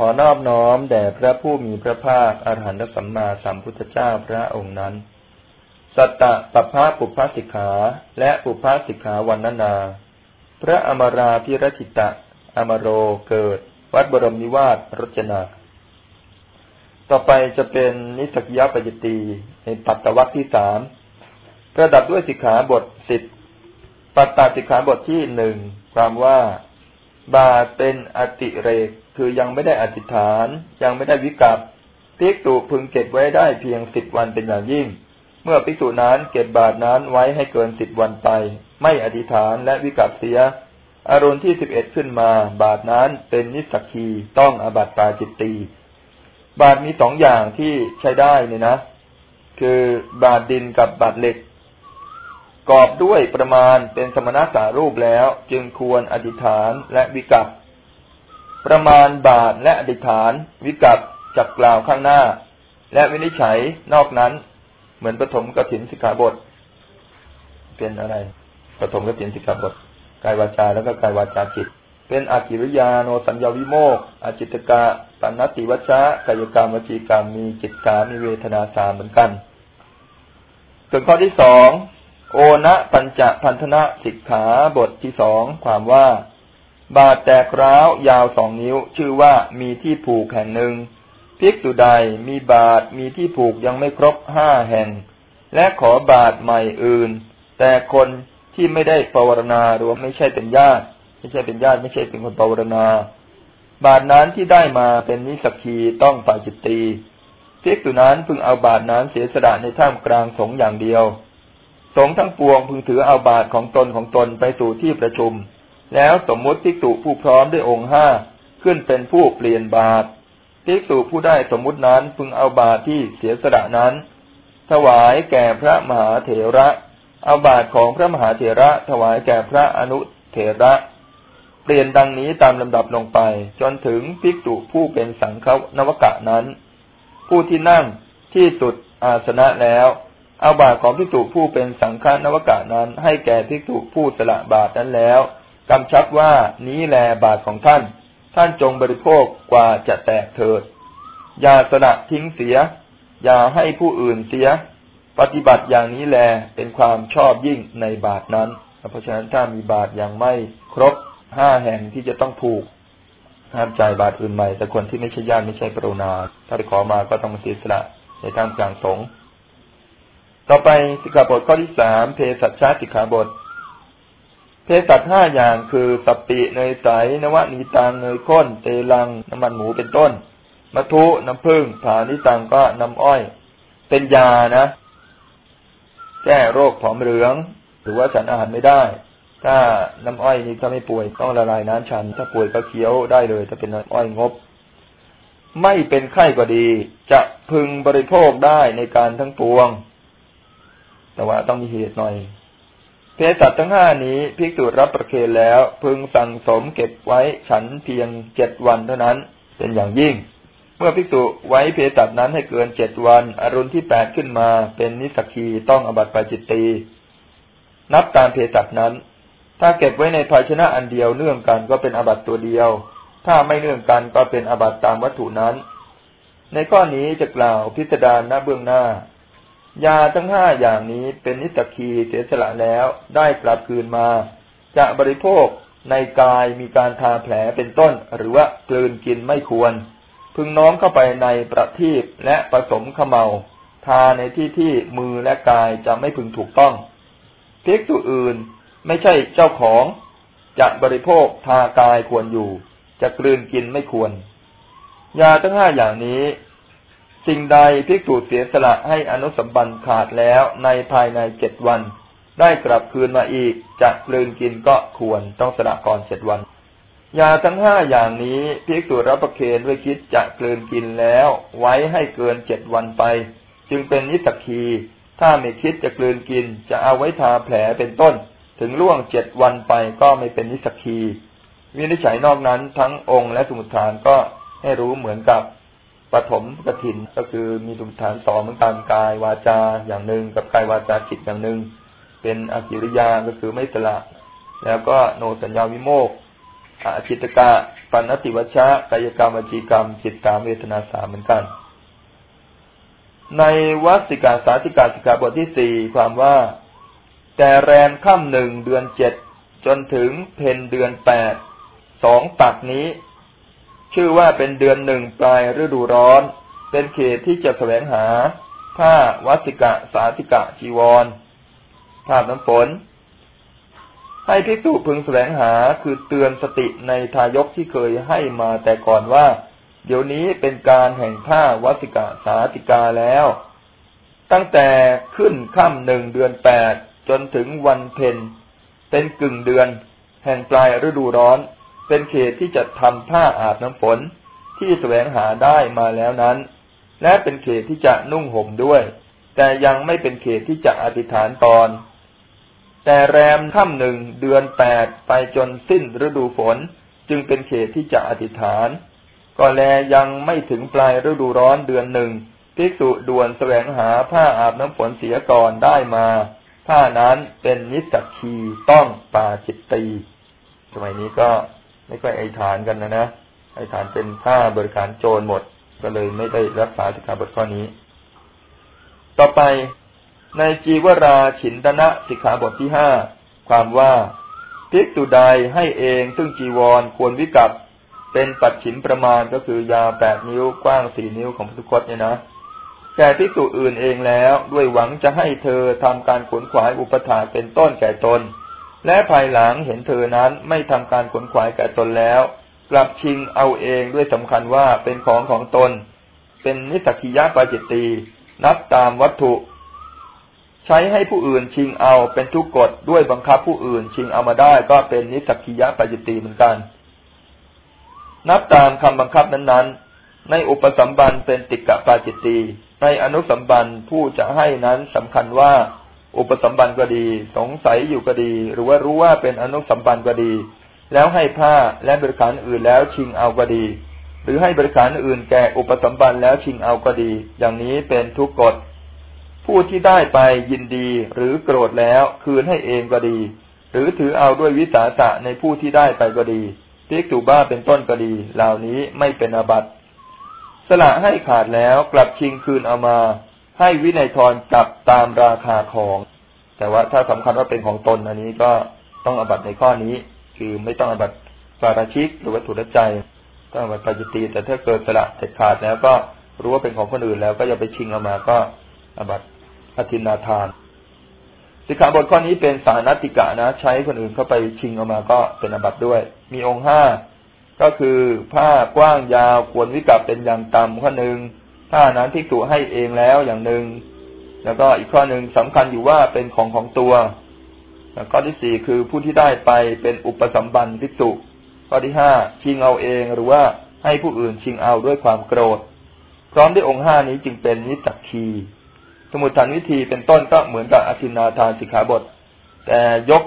ขอนอบน้อมแด่พระผู้มีพระภาคอรหันตสัมมาสัมพุทธเจ้าพระองค์นั้น สัตตะปภะปุพพสิกขาและปุพพสิกขาวันนานาพระอมราพิรติตะ อมโรเกิด วัดบรมนิวาสรจนา ต่อไปจะเป็นนิสกิยปยตีในปัตตวัคที่สามระดับด้วยสิกขาบทสิบปัตตาสิกขาบทที่หนึ่งความว่า บาเป็นอติเรก คือยังไม่ได้อธิษฐาน ยังไม่ได้วิกัปภิกษุพึงเก็บไว้ได้เพียงสิบวันเป็นอย่างยิ่ง เมื่อภิกษุนั้นเก็บบาทนั้นไว้ให้เกินสิบวันไป ไม่อธิษฐานและวิกัปเสีย อารมณ์ที่สิบเอ็ดขึ้นมา บาทนั้นเป็นนิสกีต้องอบัตตาจิตตีบาทมีสองอย่างที่ใช้ได้เนี่ยนะ คือบาทดินกับบาทเหล็กกอบด้วยประมาณเป็นสมณะสารูปแล้ว จึงควรอธิษฐานและวิกัป ประมาณบาทและอธิษฐาน วิกัปจักกล่าวข้างหน้า และวินิจฉัยนอกนั้น เหมือนปฐมกถินสิกขาบท เป็นอะไรปฐมกถินสิกขาบทกายวาจาแล้วก็กายวาจาจิต เป็นอากิริยาโนสัญญาวิโมกอาจิตกะปัณติวัชชะกายกรรมวจีกรรมมีจิตกามีเวทนาสามเหมือนกันส่วนข้อที่สองโอนะปัญจพันธนะสิกขาบทที่สองความว่า บาดแตกร้าวยาวสองนิ้ว ชื่อว่ามีที่ผูกแห่งหนึ่งภิกษุใดมีบาดมีที่ผูกยังไม่ครบห้าแห่ง และขอบาดใหม่อื่น แต่คนที่ไม่ได้ปวารณาหรือไม่ใช่เป็นญาติ ไม่ใช่เป็นญาติไม่ใช่เป็นคนปวารณาบาดนั้นที่ได้มาเป็นนิสกีต้องฝ่ายจิตตีภิกษุนั้นพึงเอาบาดนั้นเสียสละในท่ามกลางสงอย่างเดียว สงทั้งปวงพึงถือเอาบาตรของตนของตนไปสู่ที่ประชุม แล้วสมมุติภิกษุผู้พร้อมด้วยองค์ห้าขึ้นเป็นผู้เปลี่ยนบาตรภิกษุผู้ได้สมมุตินั้นพึงเอาบาตรที่เสียสละนั้น ถวายแก่พระมหาเถระ เอาบาตรของพระมหาเถระ ถวายแก่พระอนุเถระ เปลี่ยนดังนี้ตามลำดับลงไป จนถึงภิกษุผู้เป็นสังฆนวกะนั้น ผู้ที่นั่งที่สุดอาสนะแล้วเอาบาตรของพิจุผู้เป็นสังฆนวกะนั้น ให้แก่พิจุผู้สละบาตรนั้นแล้ว กำชับว่านี้แลบาตรของท่าน ท่านจงบริโภคกว่าจะแตกเถิด อย่าสละทิ้งเสีย อย่าให้ผู้อื่นเสีย ปฏิบัติอย่างนี้แลเป็นความชอบยิ่งในบาตรนั้น เพราะฉะนั้นถ้ามีบาตรอย่างไม่ครบห้าแห่งที่จะต้องผูกห้ามใจบาตรอื่นใหม่ แต่คนที่ไม่ใช่ญาติไม่ใช่ปรุณาถ้าไปขอมาก็ต้องมาเสียสละในทามกลางสงต่อไปสิกขาบทข้อที่สามเพศสัชชาสิกขาบท เพศสัตห้าอย่างคือสัปปิเนยใสนวนีตังเนยข้นเตลังน้ำมันหมูเป็นต้นมัทุน้ำผึ้งผานิตังก็น้ำอ้อย เป็นยานะ แก้โรคผอมเหลือง หรือว่าฉันอาหารไม่ได้ ถ้าน้ำอ้อยนี้ถ้าไม่ป่วยต้องละลายน้ำฉัน ถ้าป่วยก็เคี้ยวได้เลย ถ้าเป็นน้ำอ้อยงบ ไม่เป็นไข้ก็ดี จะพึงบริโภคได้ในการทั้งปวง แต่ว่าต้องมีเหตุหน่อย เพสัตทั้งห้านี้ภิกษุรับประเคนแล้ว พึงสั่งสมเก็บไว้ฉันเพียงเจ็ดวันเท่านั้น เป็นอย่างยิ่ง เมื่อภิกษุไว้เพสัตนั้นให้เกินเจ็ดวัน อรุณที่แปดขึ้นมาเป็นนิสกีต้องอบัติปาจิตตีนับตามเพสัตนั้น ถ้าเก็บไว้ในภาชนะอันเดียวเนื่องกันก็เป็นอบัติตัวเดียว ถ้าไม่เนื่องกันก็เป็นอบัติตามวัตถุนั้น ในข้อนี้จะกล่าวพิสดารณเบื้องหน้า ยาทั้งห้าอย่างนี้เป็นนิสกีเสียสละแล้วได้กลับคืนมา จะบริโภคในกายมีการทาแผลเป็นต้น หรือว่ากลืนกินไม่ควร พึงน้อมเข้าไปในประทีปและผสมขมเมา ทาในที่ที่มือและกายจะไม่พึงถูกต้องเพิกตัวอื่นไม่ใช่เจ้าของ จะบริโภคทากายควรอยู่ จะกลืนกินไม่ควร ยาทั้งห้าอย่างนี้ สิ่งใดภิกษุเสียสละให้อนุสัมบันขาดแล้วในภายในเจ็ดวัน ได้กลับคืนมาอีกจะกลืนกินก็ควรต้องสละก่อนเจ็ดวัน ยาทั้งห้าอย่างนี้ภิกษุรับประเคนด้วยคิดจะกลืนกินแล้ว ไว้ให้เกินเจ็ดวันไป จึงเป็นนิสกีถ้าไม่คิดจะกลืนกิน จะเอาไว้ทาแผลเป็นต้น ถึงล่วงเจ็ดวันไปก็ไม่เป็นนิสกีวินิจฉัยนอกนั้นทั้งองค์และสมุทฐานก็ให้รู้เหมือนกับ ปฐมกถินก็คือมีดุฐานสองเหมือนกันกายวาจาอย่างหนึ่ง กับกายวาจาจิตอย่างหนึ่ง เป็นอกิริยาก็คือไม่สละ แล้วก็โนสัญญาวิโมกอจิตกะปัณติวัชชะกายกรรมวจีกรรม จิตตามเวทนาสามเหมือนกัน ในวัสิกาสาธิกาสิกาบทที่สี่ความว่า แต่แรมค่ำหนึ่งเดือนเจ็ดจนถึงเพนเดือนแปดสองปักนี้ ชื่อว่าเป็นเดือนหนึ่งปลายฤดูร้อน เป็นเขตที่จะแสวงหา ผ้าวัสิกะสาธิกะจีวรผ้าน้ำฝน ให้พิสูจพึงแสวงหาคือเตือนสติในทายกที่เคยให้มาแต่ก่อนว่า เดี๋ยวนี้เป็นการแห่งผ้าวัสิกะสาธิกาแล้ว ตั้งแต่ขึ้นค่ำหนึ่งเดือนแปดจนถึงวันเพ็ญเป็นกึ่งเดือน แห่งปลายฤดูร้อน เป็นเขตที่จะทำผ้าอาบน้ำฝนที่แสวงหาได้มาแล้วนั้น และเป็นเขตที่จะนุ่งห่มด้วย แต่ยังไม่เป็นเขตที่จะอธิษฐานตอน แต่แรมค่ำหนึ่งเดือนแปดไปจนสิ้นฤดูฝนจึงเป็นเขตที่จะอธิษฐาน ก็แลยังไม่ถึงปลายฤดูร้อนเดือนหนึ่งภิกษุด่วนแสวงหาผ้าอาบน้ำฝนเสียก่อนได้มา ผ้านั้นเป็นนิสักคีต้องปาจิตตีสมัยนี้ก็ ไม่ค่อยไอฐานกันนะนะไอฐานเป็นผ้าบริการโจรหมด ก็เลยไม่ได้รักษาสิกขาบทข้อนี้ ต่อไปในจีวราฉินตนะสิกขาบทที่ห้าความว่าภิกษุใดให้เองซึ่งจีวรควรวิกัปเป็นปัดฉินประมาณก็คือยาวแปดนิ้วกว้างสี่นิ้วของพุทธคตเนี่ยนะแก่ภิกษุอื่นเองแล้วด้วยหวังจะให้เธอทำการขนขวายอุปถาเป็นต้นแก่ตน และภายหลังเห็นเธอนั้นไม่ทำการขนขวายแก่ตนแล้ว กลับชิงเอาเองด้วยสำคัญว่าเป็นของของตน เป็นนิสักิยะปาจิตตีนับตามวัตถุ ใช้ให้ผู้อื่นชิงเอาเป็นทุกกฎด้วยบังคับผู้อื่นชิงเอามาได้ก็เป็นนิสักิยะปาจิตตีเหมือนกัน นับตามคำบังคับนั้นๆ ในอุปสัมบันเป็นติกะปาจิตตีในอนุสัมบันผู้จะให้นั้นสำคัญว่า อุปสัมบันก็ดี สงสัยอยู่ก็ดี หรือว่ารู้ว่าเป็นอนุสัมบันก็ดี แล้วให้ผ้าและบริการอื่นแล้วชิงเอาก็ดี หรือให้บริการอื่นแก่อุปสัมบันแล้วชิงเอาก็ดี อย่างนี้เป็นทุกกฎ ผู้ที่ได้ไปยินดีหรือโกรธแล้วคืนให้เองก็ดี หรือถือเอาด้วยวิสาสะในผู้ที่ได้ไปก็ดีพิกษุบ้าเป็นต้นก็ดี เหล่านี้ไม่เป็นอาบัติสละให้ขาดแล้วกลับชิงคืนเอามา ให้วินัยทรกลับตามราคาของ แต่ว่าถ้าสำคัญว่าเป็นของตนอันนี้ก็ต้องอบัตในข้อนี้ คือไม่ต้องอบัตปาราชิกหรือวัตถุใจต้องอบัตปาจิตีแต่ถ้าเกิดสละเด็ดขาดแล้วก็รู้ว่าเป็นของคนอื่นแล้วก็อย่าไปชิงเอามาก็อบัตอธินาทานสิกขาบทข้อนี้เป็นสานติกะนะ ใช้คนอื่นเข้าไปชิงออกมาก็เป็นอบัตด้วย มีองค์ห้าก็คือผ้ากว้างยาวควรวิกับเป็นอย่างต่ำข้อหนึ่ง ผ้านั้นที่ตัวให้เองแล้วอย่างหนึ่ง แล้วก็อีกข้อหนึ่งสำคัญอยู่ว่าเป็นของของตัวข้อที่สี่คือผู้ที่ได้ไปเป็นอุปสัมบันทิสุข้อที่ห้าชิงเอาเองหรือว่าให้ผู้อื่นชิงเอาด้วยความโกรธ พร้อมด้วยองค์ห้านี้จึงเป็นนิสักคีสมุทฐานวิธีเป็นต้นก็เหมือนกับอธินาทานสิกขาบท แต่ยก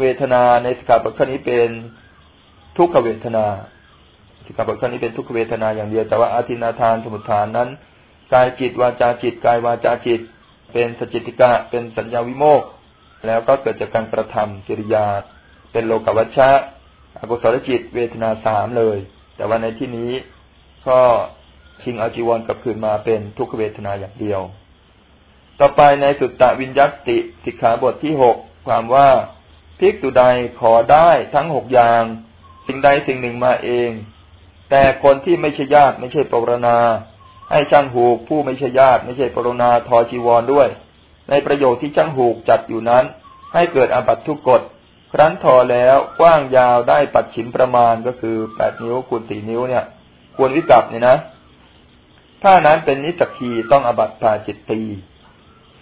เวทนาในสิกขาบทข้อนี้เป็นทุกขเวทนา สิกขาบทข้อนี้เป็นทุกขเวทนาอย่างเดียวแต่ว่าอธินาทานสมุทฐานนั้นกายจิตวาจาจิตกายวาจาจิต เป็นสจิติกะเป็นสัญญาวิโมกแล้วก็เกิดจากการกระทำกิริยา เป็นโลกวัชชะอกุศลจิต เวทนาสามเลย แต่ว่าในที่นี้ก็ชิงอาจีวรกับคืนมาเป็นทุกขเวทนาอย่างเดียว ต่อไปในสุตตวิญญัติสิกขาบทที่หกความว่าภิกษุใดขอได้ทั้งหกอย่าง สิ่งใดสิ่งหนึ่งมาเอง แต่คนที่ไม่ใช่ญาติไม่ใช่ปรณา ให้ช่างหูกผู้ไม่ใช่ญาติไม่ใช่ปรณาทอจีวรด้วย ในประโยชน์ที่ช่างหูกจัดอยู่นั้น ให้เกิดอาบัตทุกกฎครั้นทอแล้วกว้างยาวได้ปัดฉิมประมาณก็คือแปดนิ้วคูณสี่นิ้วเนี่ย ควรวิกลับเนี่ยนะ ถ้านั้นเป็นนิสกีต้องอบัตพาจิตตี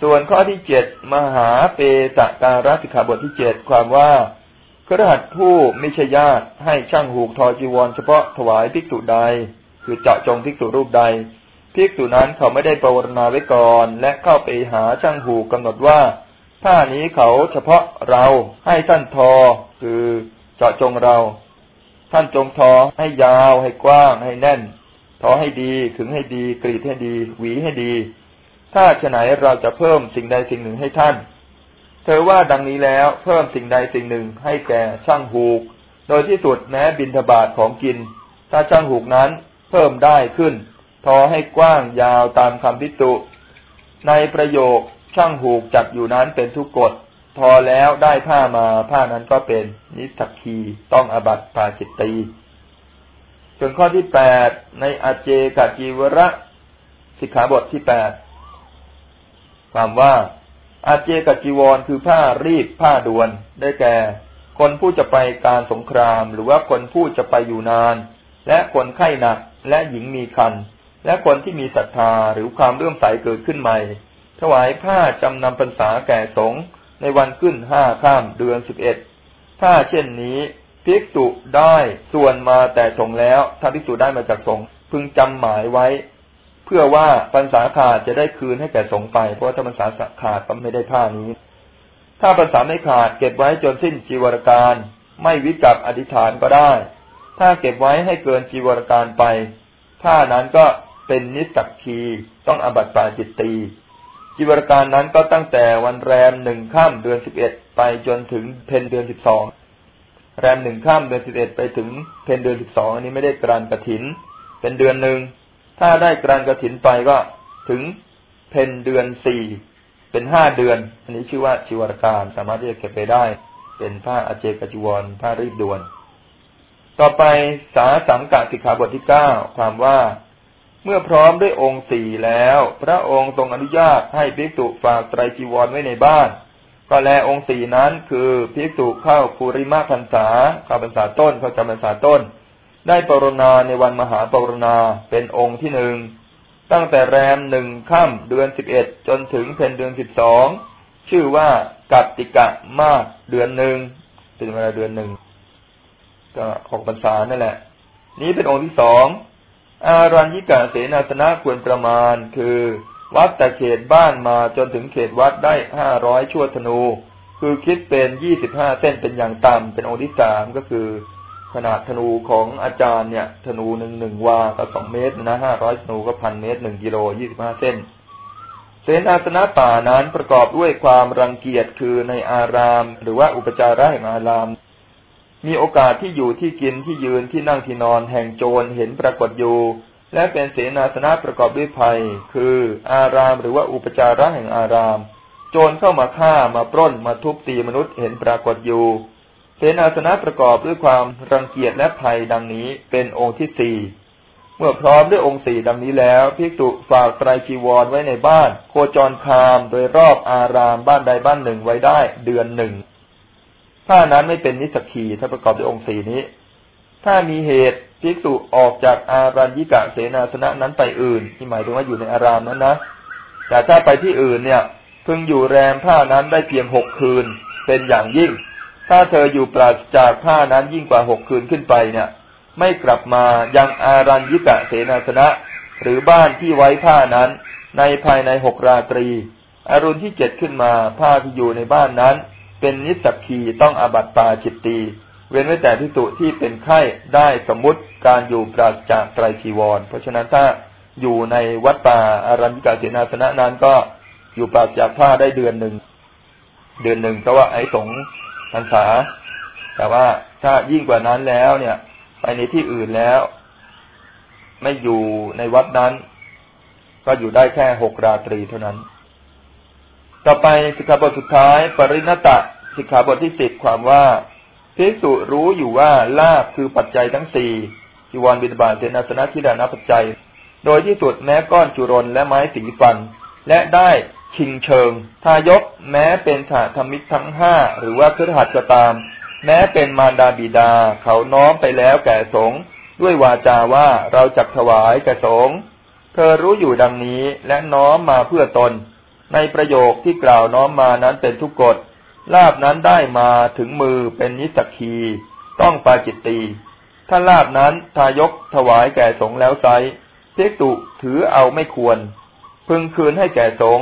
ส่วนข้อที่เจ็ดมหาเปตะการสิขาบทที่เจ็ดความว่า คระหัสผู้ไม่ใช่ญาติให้ช่างหูกทอจีวรเฉพาะถวายภิกษุใด คือเจาะจงภิกษุรูปใดภิกษุนั้นเขาไม่ได้ปรวนาไว้ก่อน และเข้าไปหาช่างหูกำหนดว่าผ้านี้เขาเฉพาะเราให้ท่านทอ คือเจาะจงเรา ท่านจงทอให้ยาว ให้กว้าง ให้แน่น ทอให้ดีขึงให้ดี กรีดให้ดี หวีให้ดี ถ้าฉไหนเราจะเพิ่มสิ่งใดสิ่งหนึ่งให้ท่าน เธอว่าดังนี้แล้วเพิ่มสิ่งใดสิ่งหนึ่งให้แก่ช่างหูก โดยที่สุดแม้บินทบาทของกิน ถ้าช่างหูกนั้นเพิ่มได้ขึ้น ทอให้กว้างยาวตามคำพิจุในประโยคช่างหูกจักอยู่นั้นเป็นทุกกฎทอแล้วได้ผ้ามาผ้านั้นก็เป็นนิสักคีต้องอบัตปาจิตตีส่วนข้อที่แปดในอาเจกจีวระสิกขาบทที่แปดความว่า อาเจกจีวรคือผ้ารีบผ้าดวน ได้แก่ คนผู้จะไปการสงคราม หรือว่าคนผู้จะไปอยู่นาน และคนไข้หนักและหญิงมีคัน และคนที่มีศรัทธาหรือความเลื่อมใสเกิดขึ้นใหม่ ถวายผ้าจำนำพรรษาแก่สงฆ์ในวันขึ้นห้าข้ามเดือนสิบเอ็ดถ้าเช่นนี้ภิกษุได้ส่วนมาแต่สงแล้วถ้าภิกษุได้มาจากสงพึงจำหมายไว้ เพื่อว่าพรรษาขาดจะได้คืนให้แก่สงไป เพราะถ้าพรรษาขาดก็ไม่ได้ผ้านี้ ถ้าพรรษาไม่ขาดเก็บไว้จนสิ้นจีวรการ ไม่วิกับอธิษฐานก็ได้ ถ้าเก็บไว้ให้เกินจีวรการไป ผ้านั้นก็เป็นนิสักคีต้องอบัติปาจิตตีจีวรการนั้นก็ตั้งแต่วันแรมหนึ่งข้ามเดือนสิบเอ็ดไปจนถึงเพนเดือนสิบสองแรมหนึ่งข้ามเดือนสิบเอ็ดไปถึงเพนเดือนสิบสองอันนี้ไม่ได้กรานกระถิน เป็นเดือนหนึ่ง ถ้าได้กรานกระถินไปก็ถึงเพนเดือนสี่เป็นห้าเดือน อันนี้ชื่อว่าชีวรการสามารถที่จะเก็บไปได้ เป็นผ้าอาเจกจิวรผ้ารีบด่วน ต่อไปสาสังกะสิกขาบทที่เก้าความว่าเมื่อพร้อมด้วยองค์สี่แล้ว พระองค์ทรงอนุญาตให้ภิกษุฝากไตรจีวรไว้ในบ้าน ก็แลองค์สี่นั้นคือภิกษุเข้าภูริมาพรรษาเข้าพรรษาต้นเข้าจำพรรษาต้น ได้ปรณาในวันมหาปรณาเป็นองค์ที่หนึ่งตั้งแต่แรมหนึ่งค่ำเดือนสิบเอ็ดจนถึงเพนเดือนสิบสองชื่อว่ากัตติกะมากเดือนหนึ่งเป็นเวลาเดือนหนึ่งก็หกพรรษานั่นแหละ นี้เป็นองค์ที่สองอารัญญิกาเสนาสนะควรประมาณ คือวัดแต่เขตบ้านมาจนถึงเขตวัดได้ห้าร้อยชั่วธนู คือคิดเป็นยี่สิบห้าเส้นเป็นอย่างต่ำเป็นองค์ที่สามก็คือ ขนาดธนูของอาจารย์เนี่ย ธนูหนึ่งหนึ่งวาก็สองเมตรนะห้าร้อยธนูก็พันเมตรหนึ่งกิโลยี่สิบห้าเส้น เสนาสนะป่านั้นประกอบด้วยความรังเกียจคือในอาราม หรือว่าอุปจาระแห่งอาราม มีโอกาสที่อยู่ที่กินที่ยืนที่นั่งที่นอนแห่งโจรเห็นปรากฏอยู่ และเป็นเสนาสนะประกอบด้วยภัย คืออาราม หรือว่าอุปจาระแห่งอาราม โจรเข้ามาฆ่ามาปล้นมาทุบตีมนุษย์เห็นปรากฏอยู่ เสนาสนะประกอบด้วยความรังเกียจและภัยดังนี้เป็นองค์ที่สี่เมื่อพร้อมด้วยองค์สี่ดังนี้แล้วภิกษุฝากไตรจีวรไว้ในบ้าน โคจรคามโดยรอบอารามบ้านใดบ้านหนึ่งไว้ได้เดือนหนึ่งถ้านั้นไม่เป็นนิสกีถ้าประกอบด้วยองค์สี่นี้ ถ้ามีเหตุภิกษุออกจากอารัญญิกะเสนาสนะนั้นไปอื่น ที่หมายถึงว่าอยู่ในอารามนั้นนะแต่ถ้าไปที่อื่นเนี่ย พึงอยู่แรมผ้านั้นได้เพียงหกคืนเป็นอย่างยิ่ง ถ้าเธออยู่ปราศจากผ้านั้นยิ่งกว่าหกคืนขึ้นไปเนี่ย ไม่กลับมายังอารัญญิกะเสนาสนะ หรือบ้านที่ไว้ผ้านั้น ในภายในหกราตรี อรุณที่เจ็ดขึ้นมาผ้าที่อยู่ในบ้านนั้น เป็นนิสกีต้องอาบัติปาจิตตีเว้นไว้แต่พิสุที่เป็นไข้ได้สมมติการอยู่ปราศจากไตรชีวร เพราะฉะนั้นถ้าอยู่ในวัดป่าอารัญญิกาเสนาสนะนั้นก็อยู่ปราศจากผ้าได้เดือนหนึ่งเดือนหนึ่งเพราะว่าไอ้สง รรษา แต่ว่าถ้ายิ่งกว่านั้นแล้วเนี่ย ไปในที่อื่นแล้ว ไม่อยู่ในวัดนั้น ก็อยู่ได้แค่หกราตรีเท่านั้น ต่อไปสิกขาบทสุดท้าย ปริณตะสิกขาบทที่สิบความว่าภิกษุรู้อยู่ว่าลาบคือปัจจัยทั้งสี่จีวรบิดาบาเสนาสนะทิดานาปัจจัย โดยที่สุดแม้ก้อนจุรนและไม้สีฟัน และได้ ชิงเชิง ทายกแม้เป็นถาธรรมิกทั้งห้าหรือว่าเครือหัดก็ตาม แม้เป็นมารดาบิดา เขาน้อมไปแล้วแก่สงด้วยวาจาว่าเราจักถวายแก่สงเธอรู้อยู่ดังนี้และน้อมมาเพื่อตน ในประโยคที่กล่าวน้อมมานั้นเป็นทุกกฎลาบนั้นได้มาถึงมือเป็นนิสกี ต้องปาจิตตีถ้าลาบนั้นทายกถวายแก่สงแล้วไซเทกตุถือเอาไม่ควร พึงคืนให้แก่สง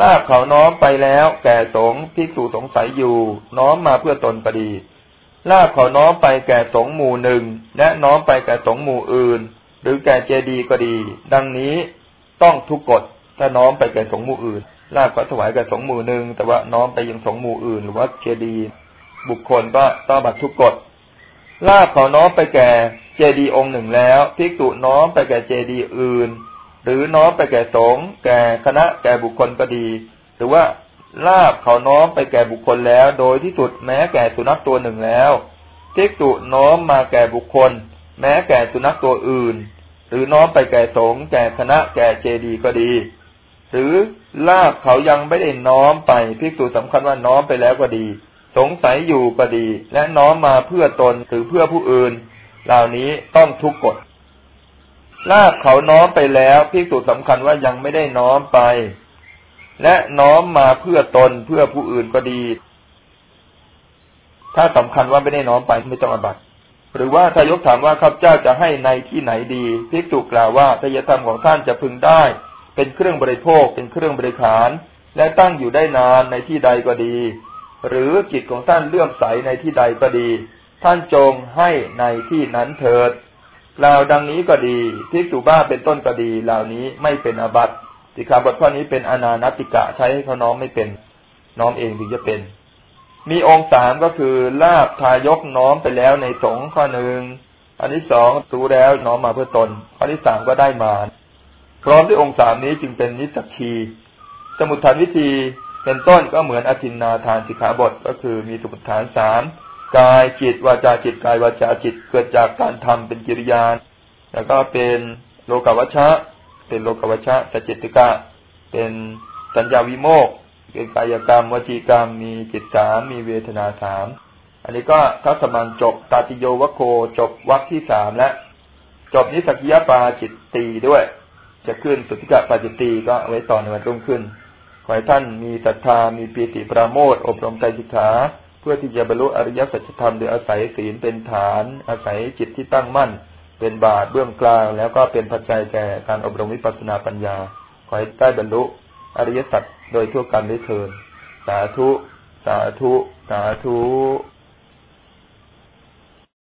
ลาบเขาน้อมไปแล้ว แก่สงภิกษุสงสัยอยู่ น้อมมาเพื่อตนก็ดีลาบเขาน้อมไปแก่สงหมู่หนึ่งและน้อมไปแก่สงหมู่อื่น หรือแก่เจดีก็ดี ดังนี้ต้องทุกกฎถ้าน้อมไปแก่สงหมู่อื่นลาบก็ถวายแก่สงหมู่หนึ่งแต่ว่าน้อมไปยังสงหมู่อื่น หรือว่าเคดีบุคคลก็ต้องบัตรทุกกฎลาบเขาน้อมไปแก่เจดีย์องค์หนึ่งแล้วภิกษุน้อมไปแก่เจดีย์อื่น หรือน้อมไปแก่สงฆ์แก่คณะแก่บุคคลก็ดี หรือว่าลาบเขาน้อมไปแก่บุคคลแล้ว โดยที่สุดแม้แก่สุนัขตัวหนึ่งแล้วภิกษุน้อมมาแก่บุคคล แม้แก่สุนัขตัวอื่น หรือน้อมไปแก่สงฆ์แก่คณะแก่เจดีย์ก็ดี หรือลาบเขายังไม่ได้น้อมไปภิกษุสำคัญว่าน้อมไปแล้วก็ดี สงสัยอยู่ก็ดี และน้อมมาเพื่อตนหรือเพื่อผู้อื่น เหล่านี้ต้องทุกกฎ ลาบเขาน้อมไปแล้วภิกษุสำคัญว่ายังไม่ได้น้อมไป และน้อมมาเพื่อตนเพื่อผู้อื่นก็ดี ถ้าสำคัญว่าไม่ได้น้อมไปไม่ต้องอบัตหรือว่าทายกถามว่าข้าพเจ้าจะให้ในที่ไหนดีภิกษุกล่าวว่าทายธรรมของท่านจะพึงได้ เป็นเครื่องบริโภค เป็นเครื่องบริขาร และตั้งอยู่ได้นานในที่ใดก็ดี หรือจิตของท่านเลื่อมใสในที่ใดก็ดี ท่านจงให้ในที่นั้นเถิด กล่าวดังนี้ก็ดีภิกษุบ้าเป็นต้นก็ดี เหล่านี้ไม่เป็นอบัตสิกขาบทข้อนี้เป็นอนานติกะใช้ให้เขาน้อมไม่เป็น น้อมเองถึงจะเป็น มีองค์สามก็คือลาบทายกน้อมไปแล้วในสงข้อหนึ่งอันที่สองรู้แล้วน้อมมาเพื่อตนอันที่สามก็ได้มาพร้อมด้วยองค์สามนี้จึงเป็นนิสกีสมุทฐานวิธีเป็นต้นก็เหมือนอธินนาทานสิกขาบทก็คือมีสมุทฐานสาม กายจิตวาจาจิตกายวาจาจิตเกิดจากการทำเป็นกิริยาแล้วก็เป็นโลกวัชชะ เป็นโลกวัชชะสจิตติกะ เป็นสัญญาวิโมกเป็นกายกรรมวจีกรรมมีจิตสามมีเวทนาสามอันนี้ก็ทัศมันจบตาติโยวโคจบวรรคที่สามและจบนิสกิยปาจิตตีด้วย จะขึ้นสุติกะปาจิตตีก็ไว้ต่อในวันรุ่งขึ้นขอให้ท่านมีศรัทธามีปีติปราโมทอบรมใจจิตขา พื่อที่จะบรรลุอริยสัจธรรมโดยอาศัยศีลเป็นฐาน อาศัยจิตที่ตั้งมั่น เป็นบาทเบื้องกลาง แล้วก็เป็นปัจจัยแก่การอบรมวิปัสสนาปัญญา ขอให้ได้บรรลุอริยสัจโดยทั่วกันได้เทินสาธุ สาธุ สาธุ